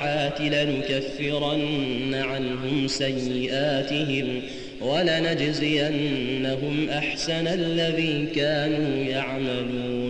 الصالحات لنكفرن عنهم سيئاتهم ولنجزينهم أحسن الذي كانوا يعملون.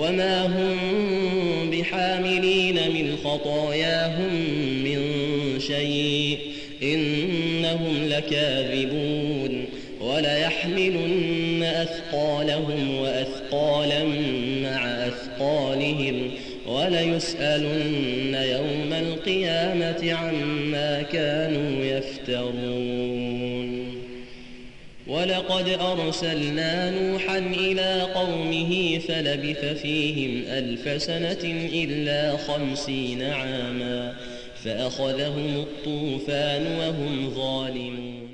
وما هم بحاملين من خطاياهم من شيء إنهم لكاذبون وليحملن أثقالهم وأثقالا مع أثقالهم وليسألن يوم القيامة عما كانوا يفترون ولقد أرسلنا نوحا إلى قومه فلبث فيهم ألف سنة إلا خمسين عاما فأخذهم الطوفان وهم ظالمون